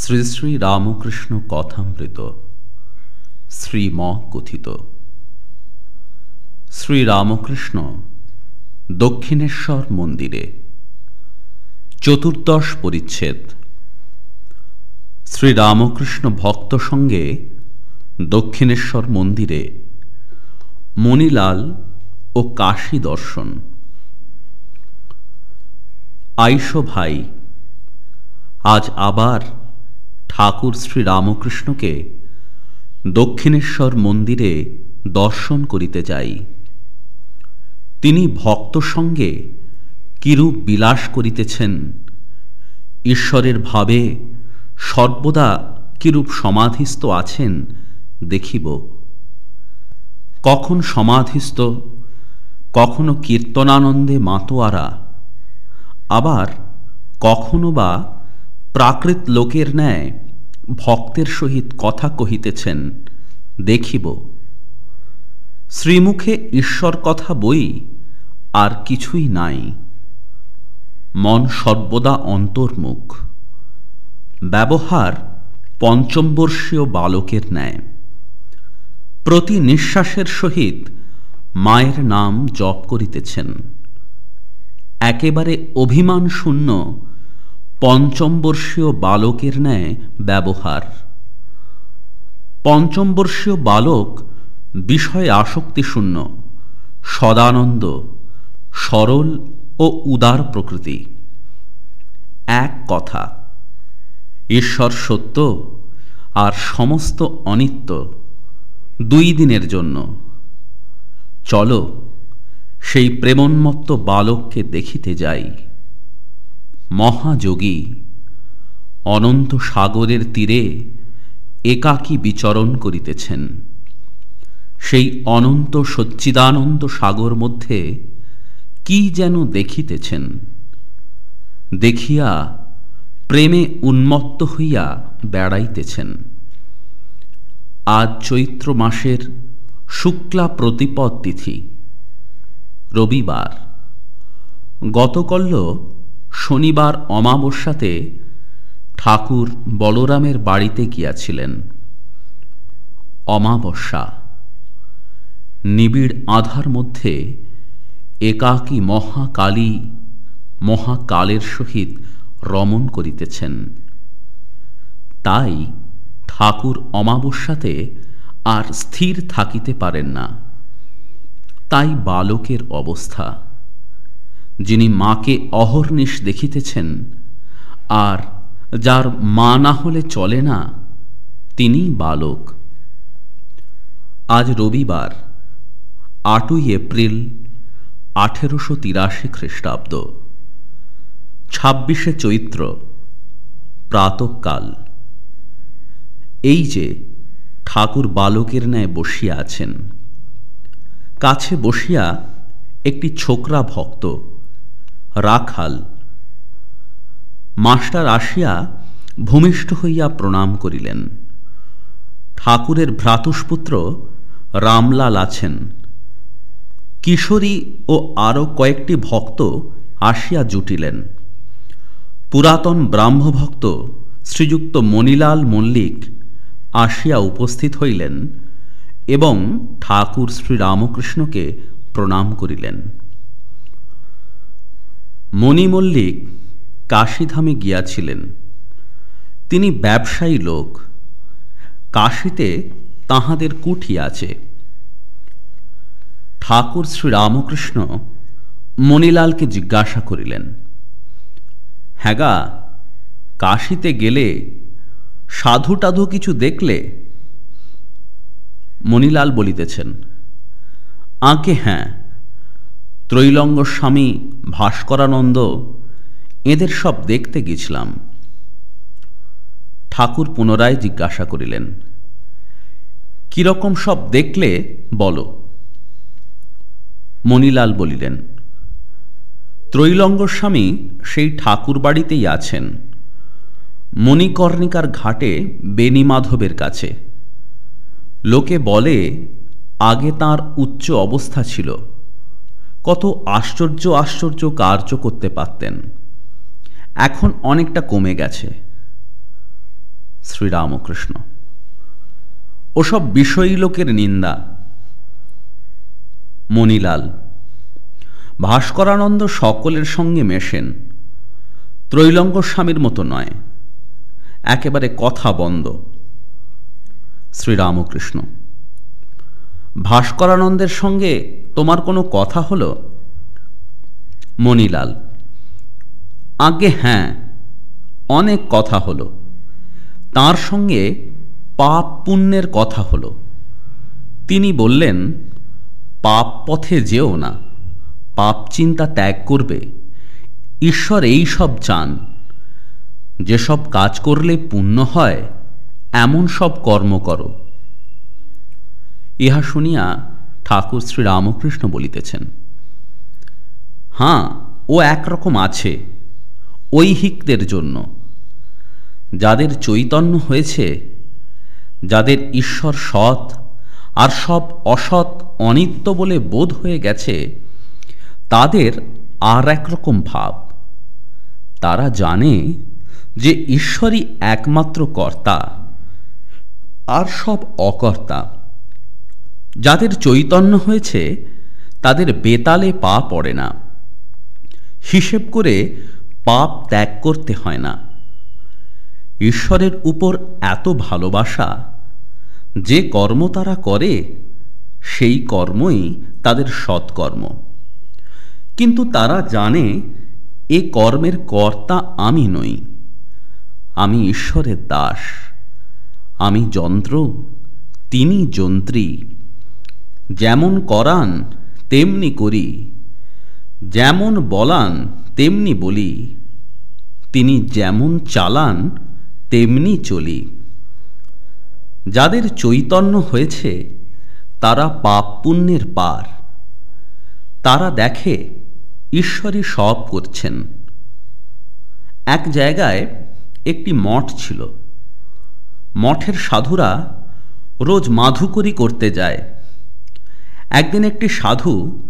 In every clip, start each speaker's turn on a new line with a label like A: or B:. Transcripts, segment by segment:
A: শ্রী শ্রী রামকৃষ্ণ কথামৃত শ্রীম কথিত। শ্রীরামকৃষ্ণ দক্ষিণেশ্বর মন্দিরে চতুর্দশ পরিচ্ছেদ। শ্রীরামকৃষ্ণ ভক্ত সঙ্গে দক্ষিণেশ্বর মন্দিরে মণিলাল ও কাশী দর্শন। আইস ভাই, আজ আবার ঠাকুর শ্রী রামকৃষ্ণকে দক্ষিণেশ্বর মন্দিরে দর্শন করিতে যাই। তিনি ভক্ত সঙ্গে কিরূপ বিলাস করিতেছেন? ঈশ্বরের ভাবে সর্বদা কিরূপ সমাধিস্থ আছেন দেখিব। কখন সমাধিস্থ, কখনো কীর্তনানন্দে মাতোয়ারা, আবার কখনো বা প্রাকৃত লোকের ন্যায় ভক্তের সহিত কথা কহিতেছেন, দেখিব। শ্রীমুখে ঈশ্বর কথা বই আর কিছুই নাই। মন সর্বদা অন্তর্মুখ। ব্যবহার পঞ্চমবর্ষীয় বালকের ন্যায়। প্রতি নিঃশ্বাসের সহিত মায়ের নাম জপ করিতেছেন। একেবারে অভিমান শূন্য পঞ্চমবর্ষীয় বালকের ন্যায় ব্যবহার। পঞ্চমবর্ষীয় বালক বিষয়ে আসক্তিশূন্য, সদানন্দ, সরল ও উদার প্রকৃতি। এক কথা, ঈশ্বর সত্য আর সমস্ত অনিত্য দুই দিনের জন্য। চলো সেই প্রেমন্মত্ত বালককে দেখিতে যাই। মহাযোগী। অনন্ত সাগরের তীরে একাকী বিচরণ করিতেছেন। সেই অনন্ত সচ্চিদানন্দ সাগর মধ্যে কি যেন দেখিতেছেন। দেখিয়া প্রেমে উন্মত্ত হইয়া বেড়াইতেছেন। আজ চৈত্র মাসের শুক্লা প্রতিপদ তিথি, রবিবার। গতকল্য শনিবার অমাবস্যাতে ঠাকুর বলরামের বাড়িতে গিয়াছিলেন। অমাবস্যা। নিবিড় আধার মধ্যে একাকী মহাকালী মহাকালের সহিত রমণ করিতেছেন। তাই ঠাকুর অমাবস্যাতে আর স্থির থাকিতে পারেন না। তাই বালকের অবস্থা। যিনি মাকে অহর্নিশ দেখিতেছেন, আর যার মা না হলে চলে না তিনি বালক। আজ রবিবার, আটই এপ্রিল, আঠেরোশো তিরাশি খ্রিস্টাব্দ। ছাব্বিশে চৈত্র, প্রাতকাল। এই যে ঠাকুর বালকের ন্যায় বসিয়া আছেন। কাছে বসিয়া একটি ছোকরা ভক্ত রাখাল। মাস্টার আসিয়া ভূমিষ্ঠ হইয়া প্রণাম করিলেন। ঠাকুরের ভ্রাতুষ্পুত্র রামলাল আছেন। কিশোরী ও আরও কয়েকটি ভক্ত আসিয়া জুটিলেন। পুরাতন ব্রাহ্মভক্ত শ্রীযুক্ত মণিলাল মল্লিক আসিয়া উপস্থিত হইলেন এবং ঠাকুর শ্রীরামকৃষ্ণকে প্রণাম করিলেন। মণি মল্লিক কাশীধামে গিয়াছিলেন। তিনি ব্যবসায়ী লোক, কাশীতে তাহাদের কুঠি আছে। ঠাকুর শ্রীরামকৃষ্ণ মণিলালকে জিজ্ঞাসা করিলেন হ্যাগা কাশীতে গেলে সাধু টাধু কিছু দেখলে? মণিলাল বলিতেছেন, আঁকে হ্যাঁ ত্রৈলঙ্গ স্বামী ভাস্করানন্দ, এদের সব দেখতে গেছিলাম ঠাকুর পুনরায় জিজ্ঞাসা করিলেন, কীরকম সব দেখলে বলো? মণিলাল বলিলেন, ত্রৈলঙ্গ স্বামী সেই ঠাকুর বাড়িতেই আছেন, মণিকর্ণিকার ঘাটে বেনিমাধবের কাছে। লোকে বলে, আগে তার উচ্চ অবস্থা ছিল। কত আশ্চর্য আশ্চর্য কার্য করতে পারতেন। এখন অনেকটা কমে গেছে। শ্রীরামকৃষ্ণ, ওসব বিষয়ী লোকের নিন্দা। মণিলাল, ভাস্করানন্দ সকলের সঙ্গে মেশেন। ত্রৈলঙ্গ স্বামীর মতো নয়, একেবারে কথা বন্ধ। শ্রীরামকৃষ্ণ ভাস্করানন্দের সঙ্গে তোমার কোনো কথা হলো? মণিলাল আগে হ্যাঁ অনেক কথা হলো। তার সঙ্গে পাপ পুণ্যের কথা হলো। তিনি বললেন, পাপ পথে যেও না, পাপ চিন্তা ত্যাগ করবে। ঈশ্বর এই সব চান। যেসব কাজ করলে পুণ্য হয়, এমন সব কর্ম করো। ইহা শুনিয়া ঠাকুর শ্রী রামকৃষ্ণ বলিতেছেন, হাঁ, ও একরকম আছে ঐহিকদের জন্য। যাদের চৈতন্য হয়েছে, যাদের ঈশ্বর সৎ আর সব অসৎ অনিত্য বলে বোধ হয়ে গেছে, তাদের আর একরকম ভাব। তারা জানে যে ঈশ্বরই একমাত্র কর্তা আর সব অকর্তা। যাদের চৈতন্য হয়েছে, তাদের বেতালে পা পড়ে না। হিসেব করে পাপ ত্যাগ করতে হয় না। ঈশ্বরের উপর এত ভালোবাসা, যে কর্ম তারা করে, সেই কর্মই তাদের সৎকর্ম। কিন্তু তারা জানে, এ কর্মের কর্তা আমি নই। আমি ঈশ্বরের দাস। আমি যন্ত্র, তিনি যন্ত্রী। যেমন করান, তেমনি করি। যেমন বলান, তেমনি বলি। তিনি যেমন চালান, তেমনি চলি। যাদের চৈতন্য হয়েছে, তারা পাপ পুণ্যের পার। তারা দেখে, ঈশ্বরই সব করছেন। এক জায়গায় একটি মঠ ছিল। মঠের সাধুরা রোজ মাধুকরি করতে যায়। একদিন একটি সাধু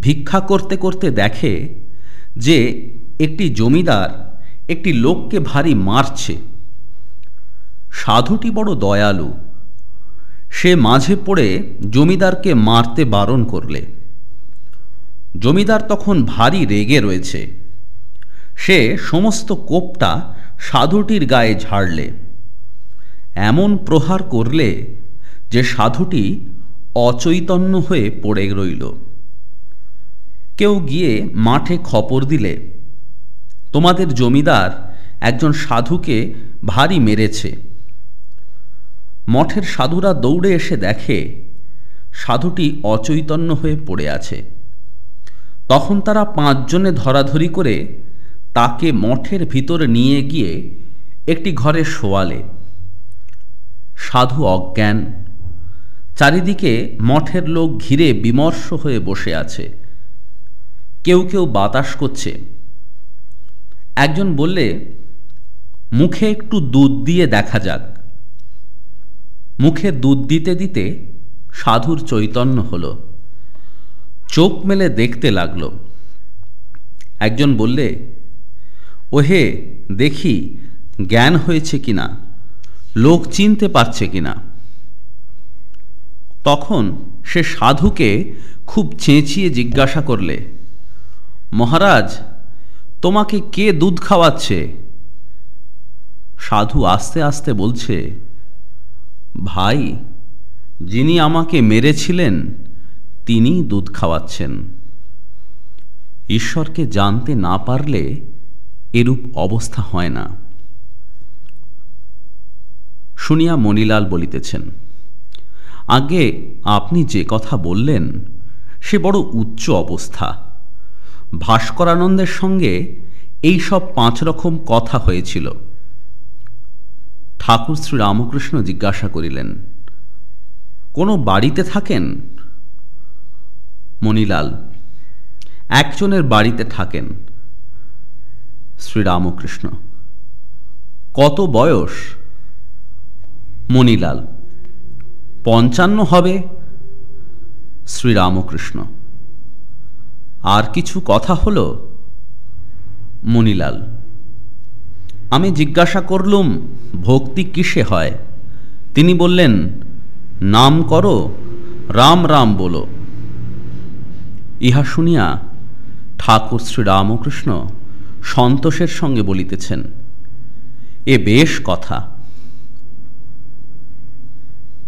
A: ভিক্ষা করতে করতে দেখে যে একটি জমিদার একটি লোককে ভারী মারছে। সাধুটি বড় দয়ালু। সে মাঝে পড়ে জমিদারকে মারতে বারণ করলে। জমিদার তখন ভারী রেগে রয়েছে। সে সমস্ত কোপটা সাধুটির গায়ে ঝাড়লে। এমন প্রহার করলে যে সাধুটি অচৈতন্য হয়ে পড়ে রইল। কেউ গিয়ে মাঠে খপর দিলে, তোমাদের জমিদার একজন সাধুকে ভারী মেরেছে। মঠের সাধুরা দৌড়ে এসে দেখে, সাধুটি অচৈতন্য হয়ে পড়ে আছে। তখন তারা পাঁচজনে ধরাধরি করে তাকে মঠের ভিতর নিয়ে গিয়ে একটি ঘরে শোয়ালে। সাধু অজ্ঞান চারিদিকে মঠের লোক ঘিরে বিমর্ষ হয়ে বসে আছে। কেউ কেউ বাতাস করছে। একজন বললে, মুখে একটু দুধ দিয়ে দেখা যাক। মুখে দুধ দিতে দিতে সাধুর চৈতন্য হল। চোখ মেলে দেখতে লাগল। একজন বললে, ওহে, দেখি, জ্ঞান হয়েছে কিনা? লোক চিনতে পারছে কিনা? তখন সে সাধুকে খুব চেঁচিয়ে জিজ্ঞাসা করলে, মহারাজ, তোমাকে কে দুধ খাওয়াচ্ছে? সাধু আস্তে আস্তে বলছে, ভাই, যিনি আমাকে মেরেছিলেন তিনি দুধ খাওয়াচ্ছেন। ঈশ্বরকে জানতে না পারলে এরূপ অবস্থা হয় না। শুনিয়া মণিলাল বলিতেছেন আগে আপনি যে কথা বললেন, সে বড় উচ্চ অবস্থা। ভাস্করানন্দের সঙ্গে এই সব পাঁচ রকম কথা হয়েছিল। ঠাকুর শ্রী রামকৃষ্ণ জিজ্ঞাসা করিলেন, কোনো বাড়িতে থাকেন? মণিলাল, একজনের বাড়িতে থাকেন। শ্রীরামকৃষ্ণ কত বয়স? মণিলাল পঞ্চান্ন হবে। শ্রীরামকৃষ্ণ। আর কিছু কথা হল মণিলাল। আমি জিজ্ঞাসা করলুম, ভক্তি কিসে হয়? তিনি বললেন, নাম করো, রাম রাম বলো। ইহা শুনিয়া ঠাকুর শ্রীরামকৃষ্ণ সন্তোষের সঙ্গে বলিতেছেন, এ বেশ কথা।